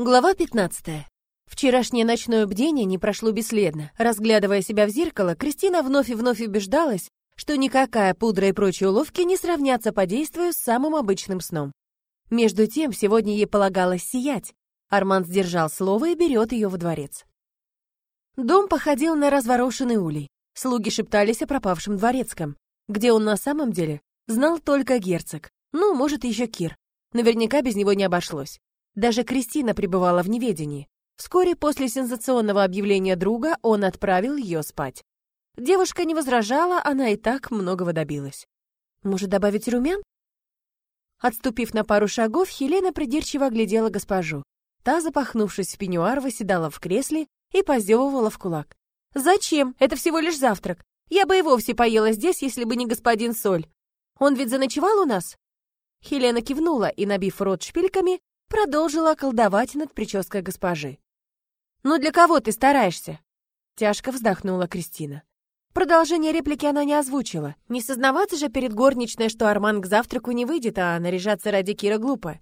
Глава 15. Вчерашнее ночное бдение не прошло бесследно. Разглядывая себя в зеркало, Кристина вновь и вновь убеждалась, что никакая пудра и прочие уловки не сравнятся по действию с самым обычным сном. Между тем, сегодня ей полагалось сиять. Арман сдержал слово и берет ее во дворец. Дом походил на разворошенный улей. Слуги шептались о пропавшем дворецком, где он на самом деле знал только герцог. Ну, может, еще Кир. Наверняка без него не обошлось. Даже Кристина пребывала в неведении. Вскоре после сенсационного объявления друга он отправил ее спать. Девушка не возражала, она и так многого добилась. Может, добавить румян? Отступив на пару шагов, Хелена придирчиво оглядела госпожу. Та, запахнувшись в пеньюар, восседала в кресле и позевывала в кулак. «Зачем? Это всего лишь завтрак. Я бы и вовсе поела здесь, если бы не господин Соль. Он ведь заночевал у нас?» Хелена кивнула и, набив рот шпильками, продолжила колдовать над прической госпожи. «Ну для кого ты стараешься?» Тяжко вздохнула Кристина. Продолжение реплики она не озвучила. Не сознаваться же перед горничной, что Арман к завтраку не выйдет, а наряжаться ради Кира глупо.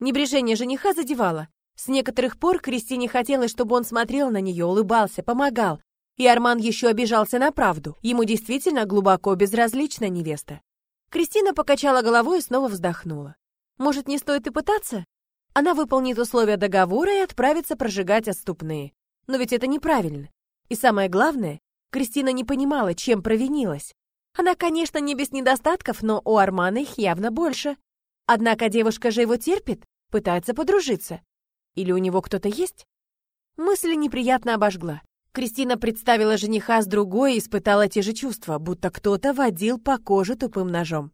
Небрежение жениха задевало. С некоторых пор Кристине хотелось, чтобы он смотрел на нее, улыбался, помогал. И Арман еще обижался на правду. Ему действительно глубоко безразлична невеста. Кристина покачала головой и снова вздохнула. Может, не стоит и пытаться? Она выполнит условия договора и отправится прожигать отступные. Но ведь это неправильно. И самое главное, Кристина не понимала, чем провинилась. Она, конечно, не без недостатков, но у Армана их явно больше. Однако девушка же его терпит, пытается подружиться. Или у него кто-то есть? Мысль неприятно обожгла. Кристина представила жениха с другой и испытала те же чувства, будто кто-то водил по коже тупым ножом.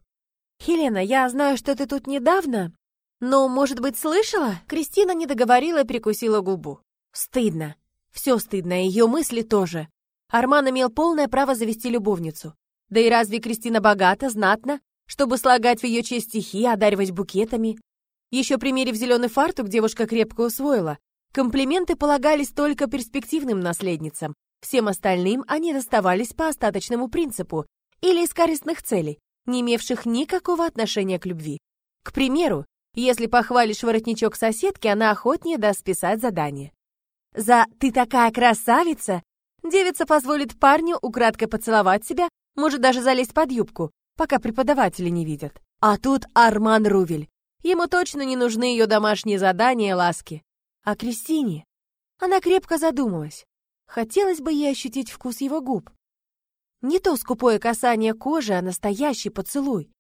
«Хелена, я знаю, что ты тут недавно, но, может быть, слышала?» Кристина не договорила и прикусила губу. «Стыдно. Все стыдно, ее мысли тоже. Арман имел полное право завести любовницу. Да и разве Кристина богата, знатна, чтобы слагать в ее честь стихи, одаривать букетами? Еще примерив зеленый фартук, девушка крепко усвоила. Комплименты полагались только перспективным наследницам. Всем остальным они доставались по остаточному принципу или из корыстных целей, не имевших никакого отношения к любви. К примеру, если похвалишь воротничок соседки, она охотнее даст списать задание. За «ты такая красавица» девица позволит парню украдкой поцеловать себя, может даже залезть под юбку, пока преподаватели не видят. А тут Арман Рувель. Ему точно не нужны ее домашние задания и ласки. А Кристине? Она крепко задумалась. Хотелось бы ей ощутить вкус его губ. Не то скупое касание кожи, а настоящий поцелуй.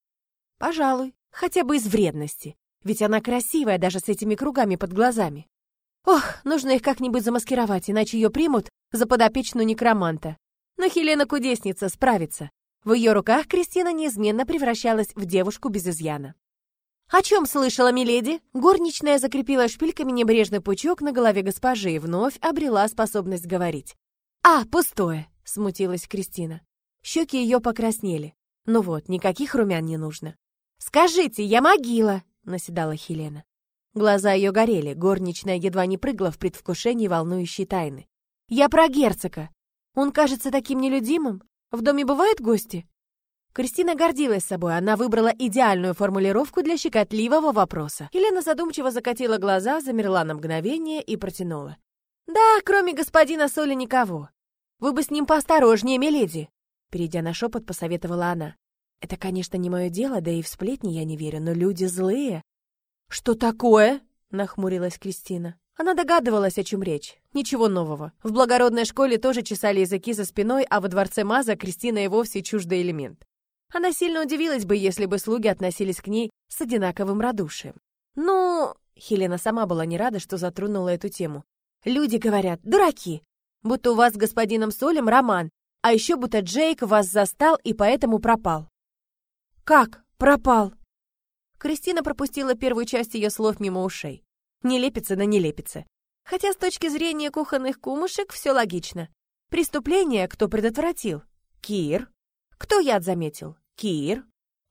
Пожалуй, хотя бы из вредности. Ведь она красивая даже с этими кругами под глазами. Ох, нужно их как-нибудь замаскировать, иначе ее примут за подопечную некроманта. Но Хелена кудесница справится. В ее руках Кристина неизменно превращалась в девушку без изъяна. «О чем слышала, миледи?» Горничная закрепила шпильками небрежный пучок на голове госпожи и вновь обрела способность говорить. «А, пустое!» — смутилась Кристина. Щеки ее покраснели. Ну вот, никаких румян не нужно. «Скажите, я могила!» — наседала Хелена. Глаза ее горели, горничная едва не прыгла в предвкушении волнующей тайны. «Я про герцога. Он кажется таким нелюдимым. В доме бывают гости?» Кристина гордилась собой, она выбрала идеальную формулировку для щекотливого вопроса. Елена задумчиво закатила глаза, замерла на мгновение и протянула. «Да, кроме господина Соли никого. Вы бы с ним поосторожнее, миледи!» Перейдя на шепот, посоветовала она. «Это, конечно, не мое дело, да и в сплетни я не верю, но люди злые». «Что такое?» — нахмурилась Кристина. Она догадывалась, о чем речь. Ничего нового. В благородной школе тоже чесали языки за спиной, а во дворце Маза Кристина и вовсе чуждый элемент. Она сильно удивилась бы, если бы слуги относились к ней с одинаковым радушием. «Ну...» — Хелена сама была не рада, что затронула эту тему. «Люди говорят, дураки, будто у вас с господином Солем роман, а еще будто Джейк вас застал и поэтому пропал». «Как пропал?» Кристина пропустила первую часть ее слов мимо ушей. Не лепится на не лепится. Хотя с точки зрения кухонных кумушек все логично. Преступление кто предотвратил? Кир. Кто яд заметил? Кир.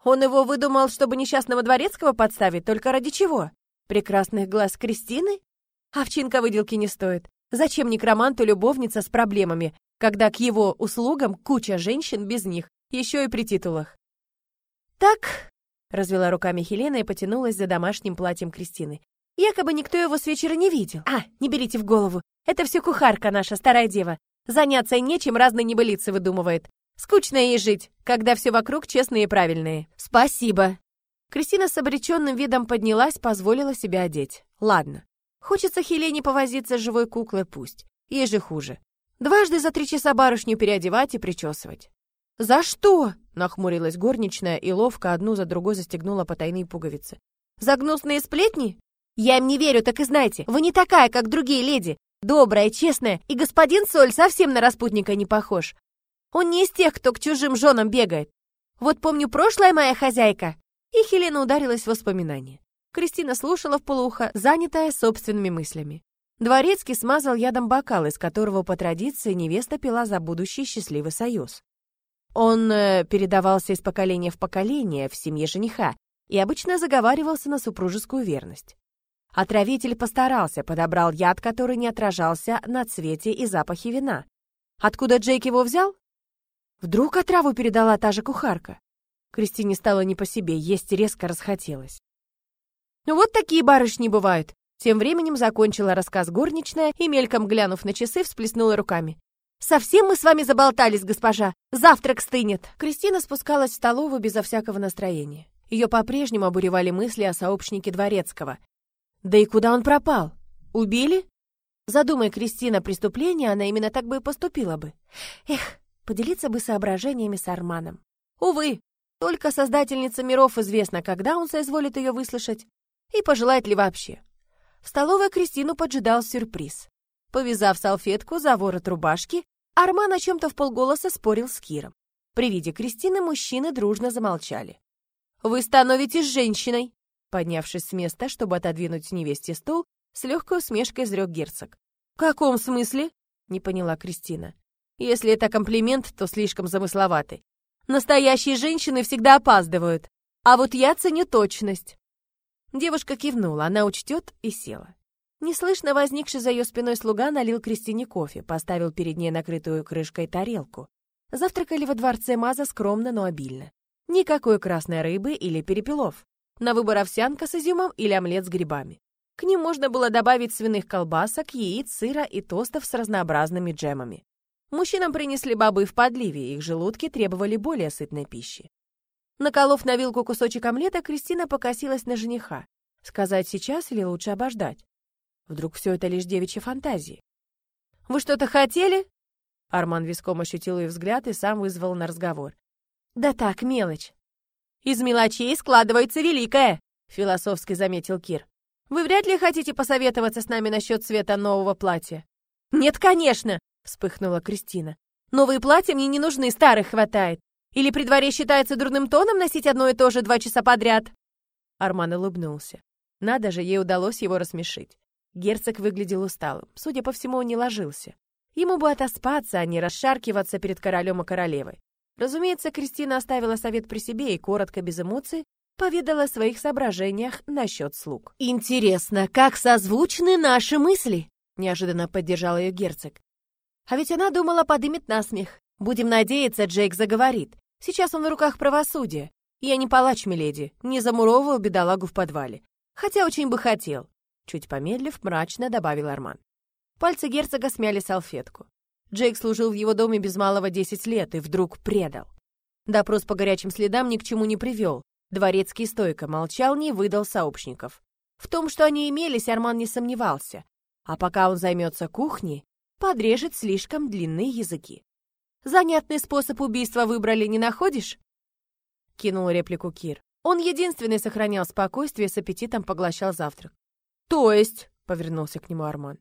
Он его выдумал, чтобы несчастного дворецкого подставить, только ради чего? Прекрасных глаз Кристины? Овчинка выделки не стоит. Зачем некроманту любовница с проблемами, когда к его услугам куча женщин без них, еще и при титулах? Так, развела руками Хелена и потянулась за домашним платьем Кристины. Якобы никто его с вечера не видел. А, не берите в голову. Это все кухарка наша, старая дева. Заняться нечем, разные небылицы выдумывает. Скучно ей жить, когда все вокруг честные и правильные. Спасибо. Кристина с обреченным видом поднялась, позволила себя одеть. Ладно. Хочется Хелене повозиться с живой куклой, пусть. Ей же хуже. Дважды за три часа барышню переодевать и причесывать. «За что?» — нахмурилась горничная и ловко одну за другой застегнула потайные пуговицы. «За гнусные сплетни? Я им не верю, так и знайте. Вы не такая, как другие леди. Добрая, честная, и господин Соль совсем на распутника не похож. Он не из тех, кто к чужим женам бегает. Вот помню, прошлая моя хозяйка. И Хелена ударилась в воспоминания. Кристина слушала в полухо, занятая собственными мыслями. Дворецкий смазал ядом бокал, из которого по традиции невеста пила за будущий счастливый союз. Он э, передавался из поколения в поколение в семье жениха и обычно заговаривался на супружескую верность. Отравитель постарался, подобрал яд, который не отражался на цвете и запахе вина. Откуда Джейк его взял? Вдруг отраву передала та же кухарка? Кристине стало не по себе, есть резко расхотелось. «Ну вот такие барышни бывают. Тем временем закончила рассказ горничная и, мельком глянув на часы, всплеснула руками. «Совсем мы с вами заболтались, госпожа! Завтрак стынет!» Кристина спускалась в столовую безо всякого настроения. Ее по-прежнему обуревали мысли о сообщнике Дворецкого. Да и куда он пропал? Убили? Задумай Кристина преступление, она именно так бы и поступила бы. Эх, поделиться бы соображениями с Арманом. Увы, только создательница миров известно, когда он соизволит ее выслушать и пожелает ли вообще. В столовой Кристину поджидал сюрприз. Повязав салфетку за ворот рубашки, Арман о чем-то в полголоса спорил с Киром. При виде Кристины мужчины дружно замолчали. «Вы становитесь женщиной!» Поднявшись с места, чтобы отодвинуть невесте стул, с легкой усмешкой изрек герцог. «В каком смысле?» — не поняла Кристина. «Если это комплимент, то слишком замысловатый. Настоящие женщины всегда опаздывают, а вот я ценю точность». Девушка кивнула, она учтет и села. Неслышно возникший за ее спиной слуга налил Кристине кофе, поставил перед ней накрытую крышкой тарелку. Завтракали во дворце Маза скромно, но обильно. Никакой красной рыбы или перепелов. На выбор овсянка с изюмом или омлет с грибами. К ним можно было добавить свиных колбасок, яиц, сыра и тостов с разнообразными джемами. Мужчинам принесли бобы в подливе, их желудки требовали более сытной пищи. Наколов на вилку кусочек омлета, Кристина покосилась на жениха. Сказать сейчас или лучше обождать? Вдруг все это лишь девичьи фантазии? «Вы что-то хотели?» Арман виском ощутил ее взгляд и сам вызвал на разговор. «Да так, мелочь». «Из мелочей складывается великое», — философски заметил Кир. «Вы вряд ли хотите посоветоваться с нами насчет цвета нового платья?» «Нет, конечно», — вспыхнула Кристина. «Новые платья мне не нужны, старых хватает. Или при дворе считается дурным тоном носить одно и то же два часа подряд?» Арман улыбнулся. Надо же, ей удалось его рассмешить. Герцог выглядел усталым. Судя по всему, он не ложился. Ему бы отоспаться, а не расшаркиваться перед королем и королевой. Разумеется, Кристина оставила совет при себе и, коротко, без эмоций, поведала о своих соображениях насчет слуг. «Интересно, как созвучны наши мысли?» — неожиданно поддержал ее герцог. А ведь она думала, подымет насмех. Будем надеяться, Джейк заговорит. Сейчас он в руках правосудия. Я не палач, миледи, не замуровываю бедолагу в подвале. Хотя очень бы хотел. Чуть помедлив, мрачно добавил Арман. Пальцы герцога смяли салфетку. Джейк служил в его доме без малого десять лет и вдруг предал. Допрос по горячим следам ни к чему не привел. Дворецкий стойко молчал, не выдал сообщников. В том, что они имелись, Арман не сомневался. А пока он займется кухней, подрежет слишком длинные языки. Занятный способ убийства выбрали, не находишь?» Кинул реплику Кир. Он единственный сохранял спокойствие, с аппетитом поглощал завтрак. «То есть?» — повернулся к нему Арман.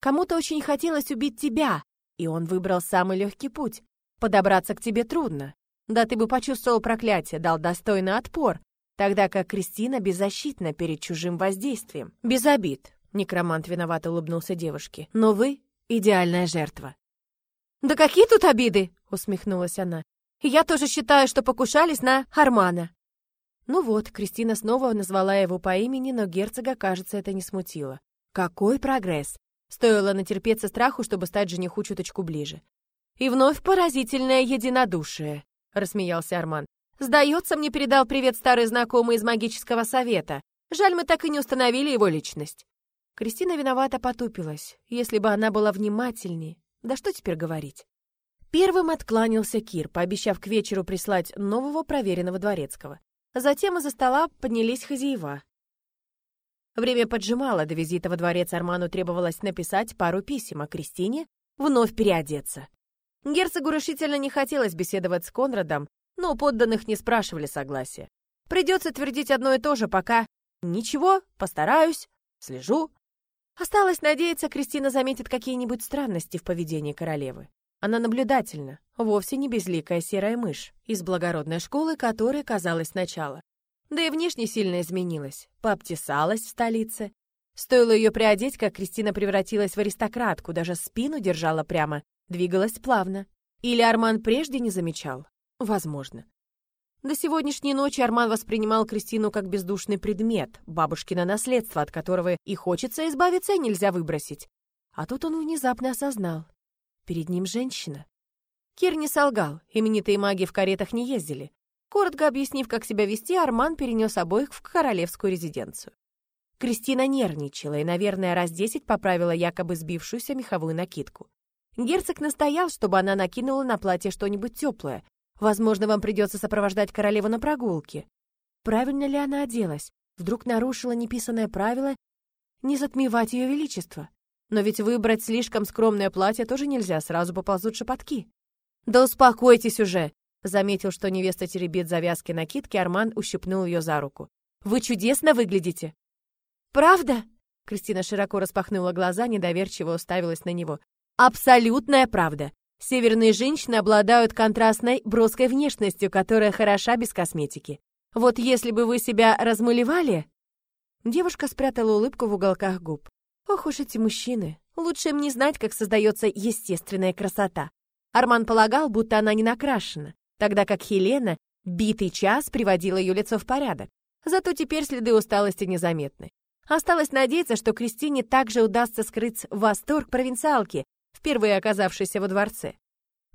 «Кому-то очень хотелось убить тебя, и он выбрал самый легкий путь. Подобраться к тебе трудно. Да ты бы почувствовал проклятие, дал достойный отпор, тогда как Кристина беззащитна перед чужим воздействием. Без обид». Некромант виновато улыбнулся девушке. «Но вы — идеальная жертва. «Да какие тут обиды?» — усмехнулась она. «Я тоже считаю, что покушались на Армана». Ну вот, Кристина снова назвала его по имени, но герцога, кажется, это не смутило. Какой прогресс! Стоило натерпеться страху, чтобы стать жениху чуточку ближе. «И вновь поразительное единодушие», — рассмеялся Арман. «Сдается, мне передал привет старый знакомый из магического совета. Жаль, мы так и не установили его личность. Кристина виновато потупилась. Если бы она была внимательнее, да что теперь говорить? Первым откланялся Кир, пообещав к вечеру прислать нового проверенного дворецкого. Затем из-за стола поднялись хозяева. Время поджимало, до визита во дворец Арману требовалось написать пару писем, а Кристине вновь переодеться. Герцогу решительно не хотелось беседовать с Конрадом, но подданных не спрашивали согласия. Придется твердить одно и то же, пока «ничего, постараюсь, слежу». Осталось надеяться, Кристина заметит какие-нибудь странности в поведении королевы. Она наблюдательна, вовсе не безликая серая мышь, из благородной школы, которой казалось сначала. Да и внешне сильно изменилась, пообтесалась в столице. Стоило ее приодеть, как Кристина превратилась в аристократку, даже спину держала прямо, двигалась плавно. Или Арман прежде не замечал? Возможно. До сегодняшней ночи Арман воспринимал Кристину как бездушный предмет, бабушкино наследство, от которого и хочется избавиться, и нельзя выбросить. А тут он внезапно осознал. Перед ним женщина. Кир не солгал, именитые маги в каретах не ездили. Коротко объяснив, как себя вести, Арман перенес обоих в королевскую резиденцию. Кристина нервничала и, наверное, раз десять поправила якобы сбившуюся меховую накидку. Герцог настоял, чтобы она накинула на платье что-нибудь теплое. Возможно, вам придется сопровождать королеву на прогулке. Правильно ли она оделась? Вдруг нарушила неписанное правило не затмевать ее величество? Но ведь выбрать слишком скромное платье тоже нельзя, сразу поползут шепотки. «Да успокойтесь уже!» Заметил, что невеста теребит завязки накидки, Арман ущипнул ее за руку. «Вы чудесно выглядите!» «Правда?» Кристина широко распахнула глаза, недоверчиво уставилась на него. «Абсолютная правда. Северные женщины обладают контрастной, броской внешностью, которая хороша без косметики. Вот если бы вы себя размалевали...» Девушка спрятала улыбку в уголках губ. Ох уж эти мужчины. Лучше им не знать, как создается естественная красота. Арман полагал, будто она не накрашена, тогда как Хелена битый час приводила ее лицо в порядок. Зато теперь следы усталости незаметны. Осталось надеяться, что Кристине также удастся скрыть восторг провинциалки, впервые оказавшейся во дворце.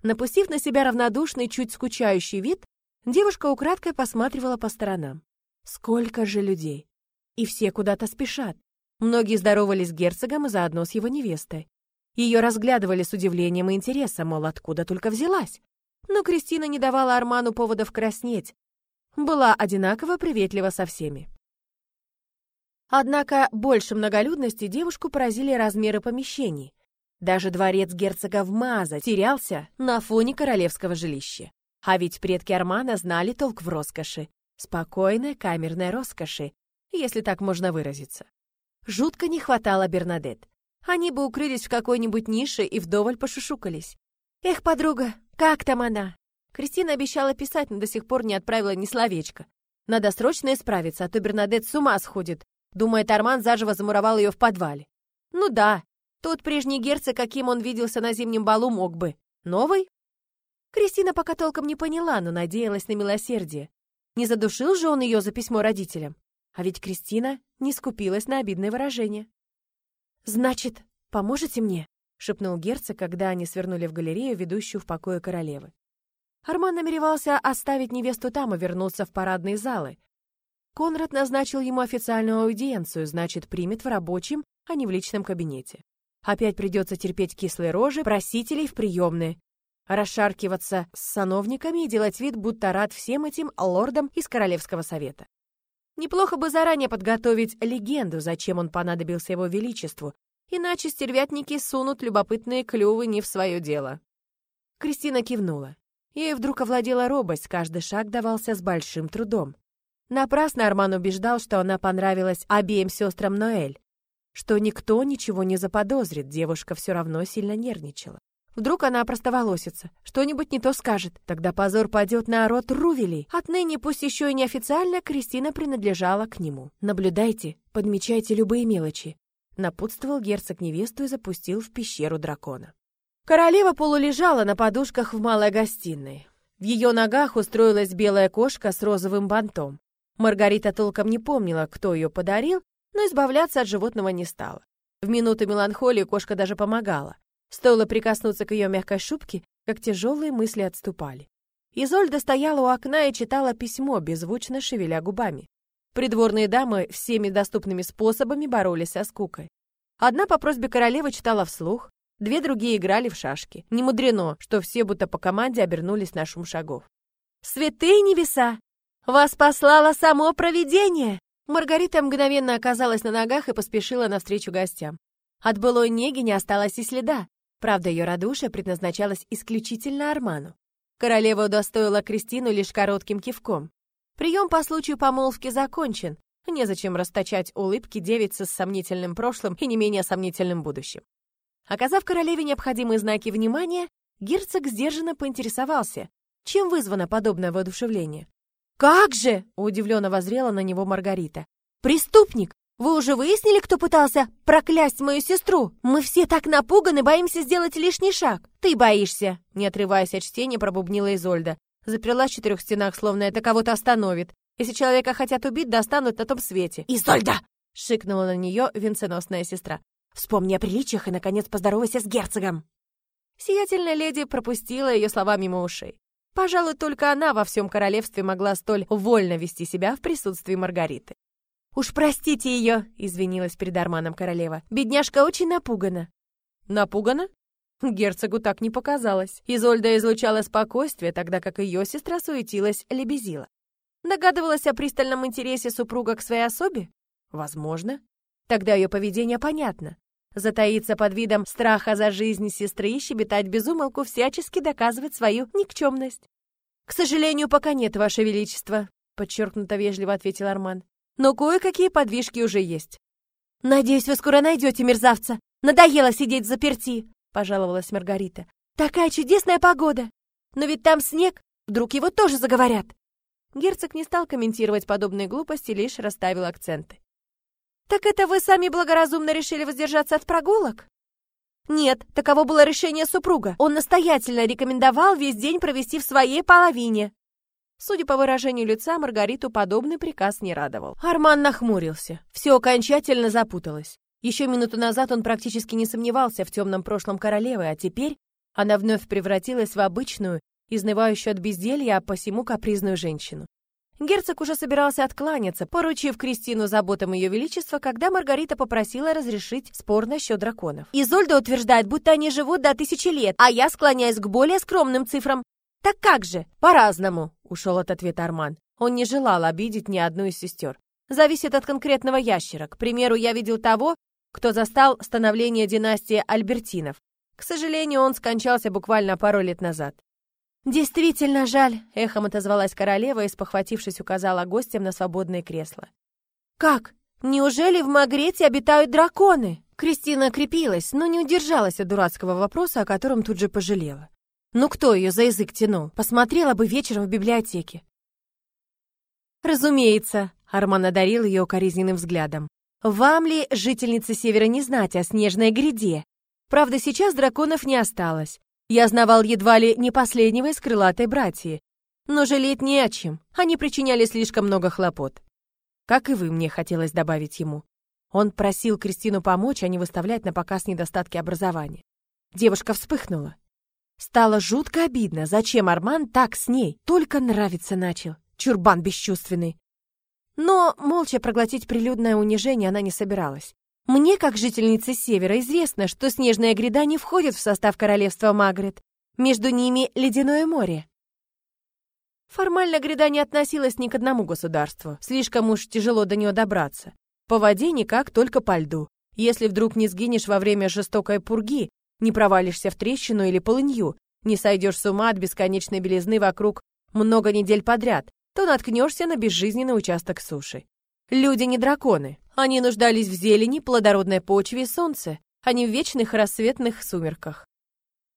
Напустив на себя равнодушный, чуть скучающий вид, девушка украдкой посматривала по сторонам. Сколько же людей! И все куда-то спешат. Многие здоровались с герцогом и заодно с его невестой. Ее разглядывали с удивлением и интересом, мол, откуда только взялась. Но Кристина не давала Арману поводов краснеть. Была одинаково приветлива со всеми. Однако больше многолюдности девушку поразили размеры помещений. Даже дворец герцога в Маза терялся на фоне королевского жилища. А ведь предки Армана знали толк в роскоши. Спокойной камерной роскоши, если так можно выразиться. Жутко не хватало Бернадет. Они бы укрылись в какой-нибудь нише и вдоволь пошушукались. «Эх, подруга, как там она?» Кристина обещала писать, но до сих пор не отправила ни словечка. Надо срочно исправиться, а то Бернадет с ума сходит. Думает, Арман заживо замуровал ее в подвале. Ну да, тот прежний герцог, каким он виделся на зимнем балу, мог бы. Новый? Кристина пока толком не поняла, но надеялась на милосердие. Не задушил же он ее за письмо родителям? А ведь Кристина не скупилась на обидное выражение. «Значит, поможете мне?» — шепнул герцог, когда они свернули в галерею, ведущую в покое королевы. Арман намеревался оставить невесту там и вернуться в парадные залы. Конрад назначил ему официальную аудиенцию, значит, примет в рабочем, а не в личном кабинете. Опять придется терпеть кислые рожи просителей в приемные, расшаркиваться с сановниками и делать вид, будто рад всем этим лордам из Королевского совета. Неплохо бы заранее подготовить легенду, зачем он понадобился его величеству, иначе стервятники сунут любопытные клювы не в свое дело. Кристина кивнула. Ей вдруг овладела робость, каждый шаг давался с большим трудом. Напрасно Арман убеждал, что она понравилась обеим сестрам Ноэль, что никто ничего не заподозрит, девушка все равно сильно нервничала. Вдруг она простоволосится, что-нибудь не то скажет. Тогда позор пойдет на род Рувелей. Отныне, пусть еще и неофициально, Кристина принадлежала к нему. Наблюдайте, подмечайте любые мелочи. Напутствовал герцог невесту и запустил в пещеру дракона. Королева полулежала на подушках в малой гостиной. В ее ногах устроилась белая кошка с розовым бантом. Маргарита толком не помнила, кто ее подарил, но избавляться от животного не стала. В минуту меланхолии кошка даже помогала. Стоило прикоснуться к ее мягкой шубке, как тяжелые мысли отступали. Изольда стояла у окна и читала письмо, беззвучно шевеля губами. Придворные дамы всеми доступными способами боролись со скукой. Одна по просьбе королевы читала вслух, две другие играли в шашки. Не мудрено, что все будто по команде обернулись на шум шагов. «Святые небеса! Вас послало само провидение!» Маргарита мгновенно оказалась на ногах и поспешила навстречу гостям. От былой неги не осталось и следа. Правда, ее радушие предназначалось исключительно Арману. Королева удостоила Кристину лишь коротким кивком. Прием по случаю помолвки закончен. Незачем расточать улыбки девицы с сомнительным прошлым и не менее сомнительным будущим. Оказав королеве необходимые знаки внимания, герцог сдержанно поинтересовался, чем вызвано подобное воодушевление. «Как же!» — удивленно возрела на него Маргарита. «Преступник! Вы уже выяснили, кто пытался проклясть мою сестру? Мы все так напуганы, боимся сделать лишний шаг. Ты боишься!» Не отрываясь от чтения, пробубнила Изольда. Заперлась в четырех стенах, словно это кого-то остановит. Если человека хотят убить, достанут на том свете. «Изольда!» — шикнула на нее венценосная сестра. «Вспомни о приличиях и, наконец, поздоровайся с герцогом!» Сиятельная леди пропустила ее слова мимо ушей. Пожалуй, только она во всем королевстве могла столь вольно вести себя в присутствии Маргариты. «Уж простите ее!» — извинилась перед Арманом королева. «Бедняжка очень напугана». «Напугана?» Герцогу так не показалось. Изольда излучала спокойствие, тогда как ее сестра суетилась, лебезила. Догадывалась о пристальном интересе супруга к своей особе? Возможно. Тогда ее поведение понятно. Затаиться под видом страха за жизнь сестры и щебетать безумолку всячески доказывать свою никчемность. «К сожалению, пока нет, Ваше Величество», — подчеркнуто вежливо ответил Арман. «Но кое-какие подвижки уже есть». «Надеюсь, вы скоро найдете мерзавца. Надоело сидеть заперти», пожаловалась Маргарита. «Такая чудесная погода! Но ведь там снег, вдруг его тоже заговорят!» Герцог не стал комментировать подобные глупости, лишь расставил акценты. «Так это вы сами благоразумно решили воздержаться от прогулок?» «Нет, таково было решение супруга. Он настоятельно рекомендовал весь день провести в своей половине». Судя по выражению лица, Маргариту подобный приказ не радовал. Арман нахмурился. Все окончательно запуталось. Еще минуту назад он практически не сомневался в темном прошлом королевы, а теперь она вновь превратилась в обычную, изнывающую от безделья, а посему капризную женщину. Герцог уже собирался откланяться, поручив Кристину заботам Ее Величества, когда Маргарита попросила разрешить спор насчет драконов. Изольда утверждает, будто они живут до тысячи лет, а я склоняюсь к более скромным цифрам. Так как же? По-разному, ушел от ответа Арман. Он не желал обидеть ни одну из сестер. Зависит от конкретного ящера. К примеру, я видел того, кто застал становление династии Альбертинов. К сожалению, он скончался буквально пару лет назад. «Действительно жаль», — эхом отозвалась королева и, спохватившись, указала гостям на свободное кресло. «Как? Неужели в Магрете обитают драконы?» Кристина крепилась, но не удержалась от дурацкого вопроса, о котором тут же пожалела. Ну кто ее за язык тянул? Посмотрела бы вечером в библиотеке. «Разумеется», — Арман одарил ее укоризненным взглядом. Вам ли, жительницы Севера, не знать о снежной гряде? Правда, сейчас драконов не осталось. Я знавал едва ли не последнего из крылатой братьи. Но жалеть не о чем, они причиняли слишком много хлопот. Как и вы, мне хотелось добавить ему. Он просил Кристину помочь, а не выставлять на показ недостатки образования. Девушка вспыхнула. Стало жутко обидно, зачем Арман так с ней, только нравится начал. Чурбан бесчувственный. Но молча проглотить прилюдное унижение она не собиралась. Мне, как жительнице Севера, известно, что Снежная гряда не входит в состав королевства Магрет. Между ними ледяное море. Формально гряда не относилась ни к одному государству. Слишком уж тяжело до нее добраться. По воде никак, только по льду. Если вдруг не сгинешь во время жестокой пурги, не провалишься в трещину или полынью, не сойдешь с ума от бесконечной белизны вокруг много недель подряд, то наткнешься на безжизненный участок суши. Люди не драконы. Они нуждались в зелени, плодородной почве и солнце, а не в вечных рассветных сумерках.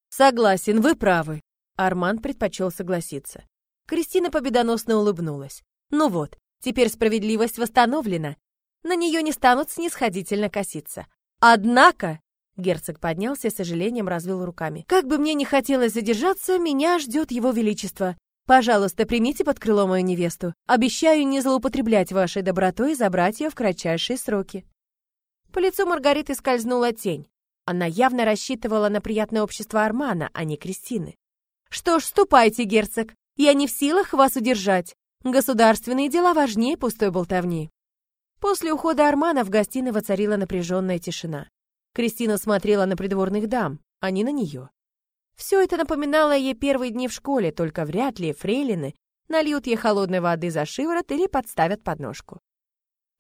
Согласен, вы правы. Арман предпочел согласиться. Кристина победоносно улыбнулась. Ну вот, теперь справедливость восстановлена. На нее не станут снисходительно коситься. Однако, герцог поднялся и сожалением развел руками. Как бы мне не хотелось задержаться, меня ждет его величество. Пожалуйста, примите под крыло мою невесту. Обещаю не злоупотреблять вашей добротой и забрать ее в кратчайшие сроки». По лицу Маргариты скользнула тень. Она явно рассчитывала на приятное общество Армана, а не Кристины. «Что ж, ступайте, герцог. Я не в силах вас удержать. Государственные дела важнее пустой болтовни. После ухода Армана в гостиной воцарила напряженная тишина. Кристина смотрела на придворных дам, а не на нее. Все это напоминало ей первые дни в школе, только вряд ли фрейлины нальют ей холодной воды за шиворот или подставят подножку.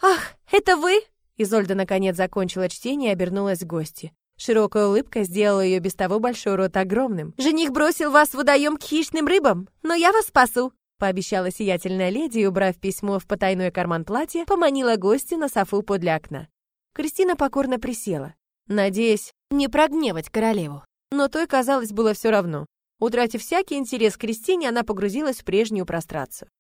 «Ах, это вы?» Изольда наконец закончила чтение и обернулась к гости. Широкая улыбка сделала ее без того большой рот огромным. «Жених бросил вас в водоем к хищным рыбам, но я вас спасу!» Пообещала сиятельная леди и, убрав письмо в потайной карман платья, поманила гостя на софу подле окна. Кристина покорно присела, надеясь не прогневать королеву. Но той, казалось, было все равно. Утратив всякий интерес к Кристине, она погрузилась в прежнюю прострацию.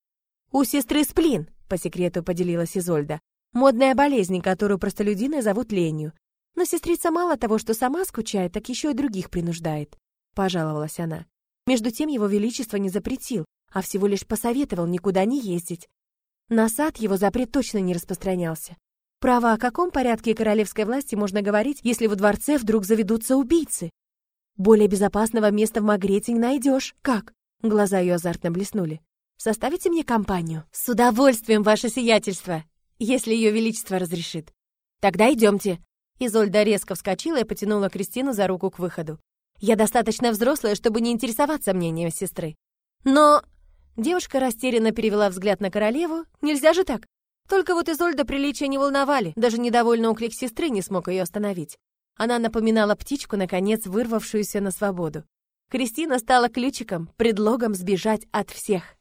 «У сестры сплин», — по секрету поделилась Изольда. «Модная болезнь, которую простолюдины зовут ленью. Но сестрица мало того, что сама скучает, так еще и других принуждает», — пожаловалась она. Между тем его величество не запретил, а всего лишь посоветовал никуда не ездить. На сад его запрет точно не распространялся. Право, о каком порядке королевской власти можно говорить, если во дворце вдруг заведутся убийцы? Более безопасного места в Магрете не найдешь. Как? Глаза ее азартно блеснули. Составите мне компанию? С удовольствием, ваше сиятельство, если ее величество разрешит. Тогда идемте. Изольда резко вскочила и потянула Кристину за руку к выходу. Я достаточно взрослая, чтобы не интересоваться мнением сестры. Но Девушка растерянно перевела взгляд на королеву. Нельзя же так. Только вот Изольда приличия не волновали, даже недовольный оклик сестры не смог ее остановить. Она напоминала птичку, наконец вырвавшуюся на свободу. Кристина стала ключиком, предлогом сбежать от всех.